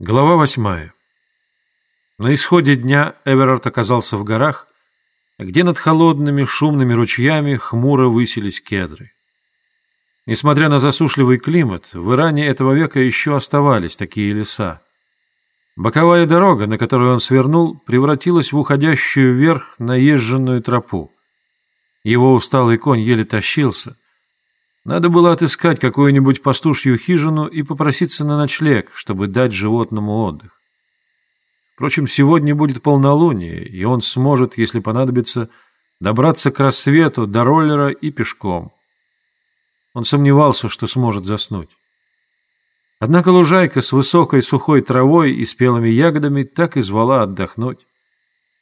Глава восьмая. На исходе дня Эверард оказался в горах, где над холодными шумными ручьями хмуро высились кедры. Несмотря на засушливый климат, в Иране этого века еще оставались такие леса. Боковая дорога, на которую он свернул, превратилась в уходящую вверх наезженную тропу. Его усталый конь еле тащился — надо было отыскать какую-нибудь пастушью хижину и попроситься на ночлег, чтобы дать животному отдых. Впрочем, сегодня будет полнолуние, и он сможет, если понадобится, добраться к рассвету до роллера и пешком. Он сомневался, что сможет заснуть. Однако лужайка с высокой сухой травой и спелыми ягодами так и звала отдохнуть.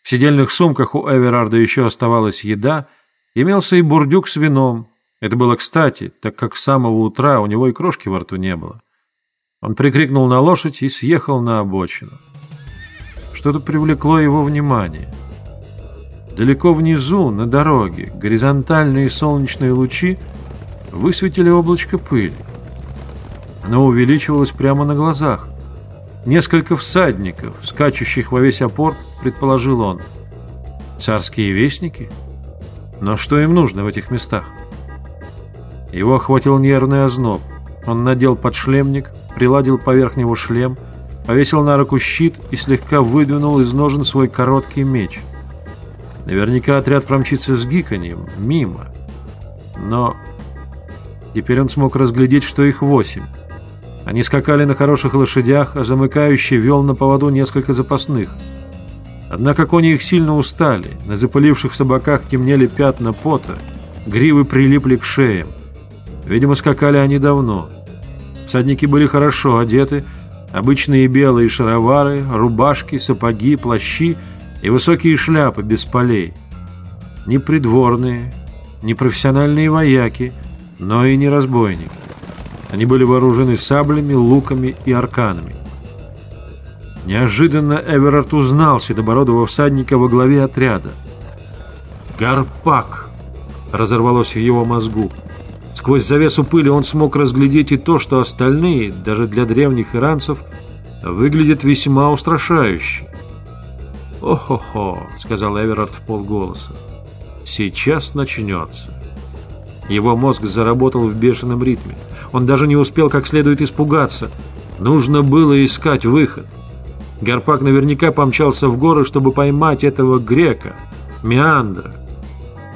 В сидельных сумках у Эверарда еще оставалась еда, имелся и бурдюк с вином, это было кстати, так как с самого утра у него и крошки во рту не было. Он прикрикнул на лошадь и съехал на обочину. Что-то привлекло его внимание. Далеко внизу, на дороге, горизонтальные солнечные лучи высветили облачко пыли. Оно увеличивалось прямо на глазах. Несколько всадников, скачущих во весь опор, предположил он. Царские вестники? Но что им нужно в этих местах? Его охватил нервный озноб. Он надел подшлемник, приладил поверх него шлем, повесил на руку щит и слегка выдвинул из ножен свой короткий меч. Наверняка отряд промчится с гиканьем, мимо. Но теперь он смог разглядеть, что их восемь. Они скакали на хороших лошадях, а замыкающий вел на поводу несколько запасных. Однако кони их сильно устали, на запыливших собаках темнели пятна пота, гривы прилипли к шеям. Видимо, скакали они давно. Всадники были хорошо одеты, обычные белые шаровары, рубашки, сапоги, плащи и высокие шляпы без полей. Не придворные, не профессиональные вояки, но и не разбойники. Они были вооружены саблями, луками и арканами. Неожиданно Эверард узнал седобородого всадника во главе отряда. «Гарпак!» — разорвалось в его мозгу. Сквозь завесу пыли он смог разглядеть и то, что остальные, даже для древних иранцев, выглядят весьма устрашающе. «О-хо-хо», — сказал Эверард полголоса, — «сейчас начнется». Его мозг заработал в бешеном ритме. Он даже не успел как следует испугаться. Нужно было искать выход. Гарпак наверняка помчался в горы, чтобы поймать этого грека, Меандра.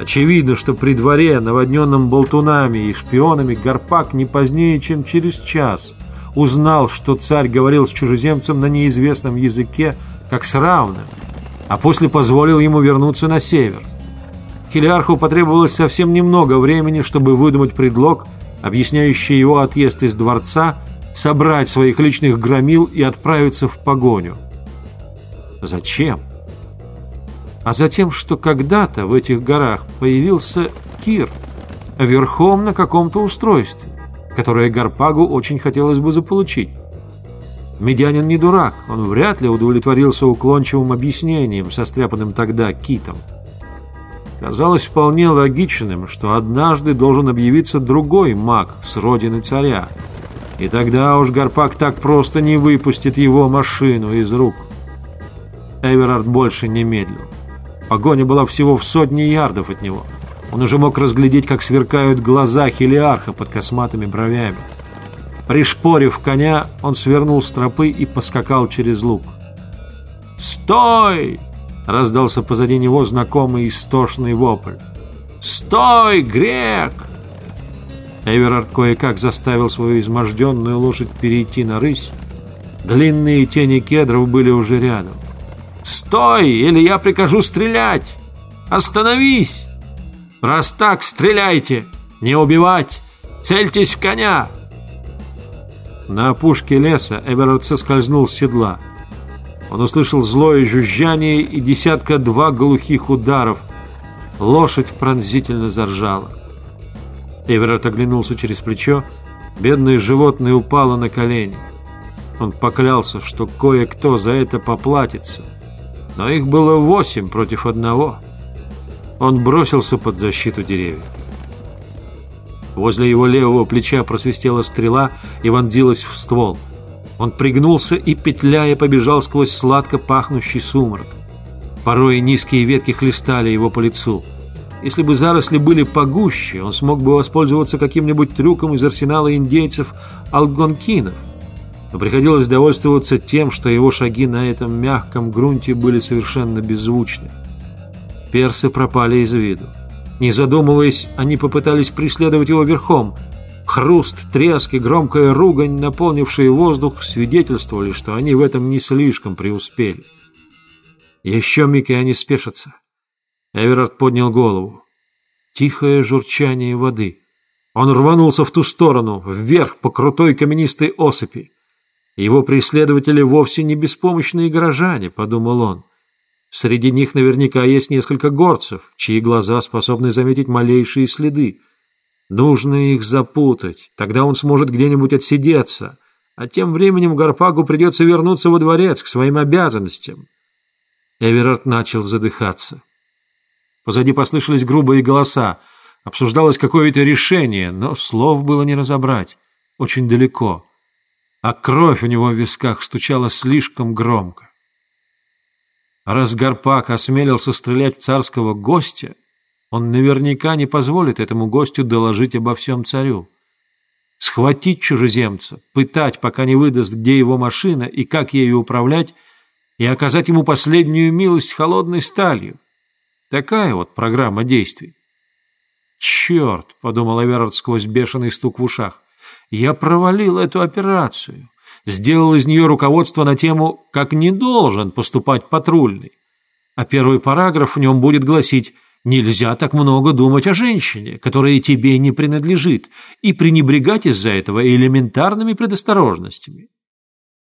Очевидно, что при дворе, наводненном болтунами и шпионами, Гарпак не позднее, чем через час узнал, что царь говорил с чужеземцем на неизвестном языке, как с равным, а после позволил ему вернуться на север. Хелиарху потребовалось совсем немного времени, чтобы выдумать предлог, объясняющий его отъезд из дворца, собрать своих личных громил и отправиться в погоню. Зачем? А затем, что когда-то в этих горах появился Кир, верхом на каком-то устройстве, которое Гарпагу очень хотелось бы заполучить. Медянин не дурак, он вряд ли удовлетворился уклончивым объяснением, состряпанным тогда китом. Казалось вполне логичным, что однажды должен объявиться другой маг с родины царя, и тогда уж Гарпак так просто не выпустит его машину из рук. Эверард больше не медлил. Погоня была всего в сотне ярдов от него. Он уже мог разглядеть, как сверкают глаза Хелиарха под косматыми бровями. Пришпорив коня, он свернул с тропы и поскакал через луг. «Стой!» — раздался позади него знакомый истошный вопль. «Стой, грек!» Эверард кое-как заставил свою изможденную лошадь перейти на рысь. Длинные тени кедров были уже рядом. «Стой, или я прикажу стрелять! Остановись! Раз так, стреляйте! Не убивать! Цельтесь в коня!» На опушке леса Эверард соскользнул с седла. Он услышал злое жужжание и десятка-два глухих ударов. Лошадь пронзительно заржала. Эверард оглянулся через плечо. Бедное животное упало на колени. Он поклялся, что кое-кто за это поплатится но их было восемь против одного. Он бросился под защиту деревьев. Возле его левого плеча просвистела стрела и вонзилась в ствол. Он пригнулся и, петляя, побежал сквозь сладко пахнущий сумрак. Порой низкие ветки хлестали его по лицу. Если бы заросли были погуще, он смог бы воспользоваться каким-нибудь трюком из арсенала индейцев алгонкинов. Но приходилось довольствоваться тем, что его шаги на этом мягком грунте были совершенно беззвучны. Персы пропали из виду. Не задумываясь, они попытались преследовать его верхом – Хруст, треск и громкая ругань, наполнившие воздух, свидетельствовали, что они в этом не слишком преуспели. Еще миг, и они спешатся. Эверард поднял голову. Тихое журчание воды. Он рванулся в ту сторону, вверх по крутой каменистой осыпи. Его преследователи вовсе не беспомощные горожане, подумал он. Среди них наверняка есть несколько горцев, чьи глаза способны заметить малейшие следы. Нужно их запутать, тогда он сможет где-нибудь отсидеться, а тем временем Гарпагу придется вернуться во дворец к своим обязанностям. Эверард начал задыхаться. Позади послышались грубые голоса. Обсуждалось какое-то решение, но слов было не разобрать. Очень далеко. А кровь у него в висках стучала слишком громко. раз Гарпак осмелился стрелять царского гостя, он наверняка не позволит этому гостю доложить обо всем царю. Схватить чужеземца, пытать, пока не выдаст, где его машина и как ею управлять, и оказать ему последнюю милость холодной сталью. Такая вот программа действий. «Черт!» — подумал Эверард сквозь бешеный стук в ушах. «Я провалил эту операцию. Сделал из нее руководство на тему «Как не должен поступать патрульный». А первый параграф в нем будет гласить Нельзя так много думать о женщине, которая тебе не принадлежит, и пренебрегать из-за этого элементарными предосторожностями.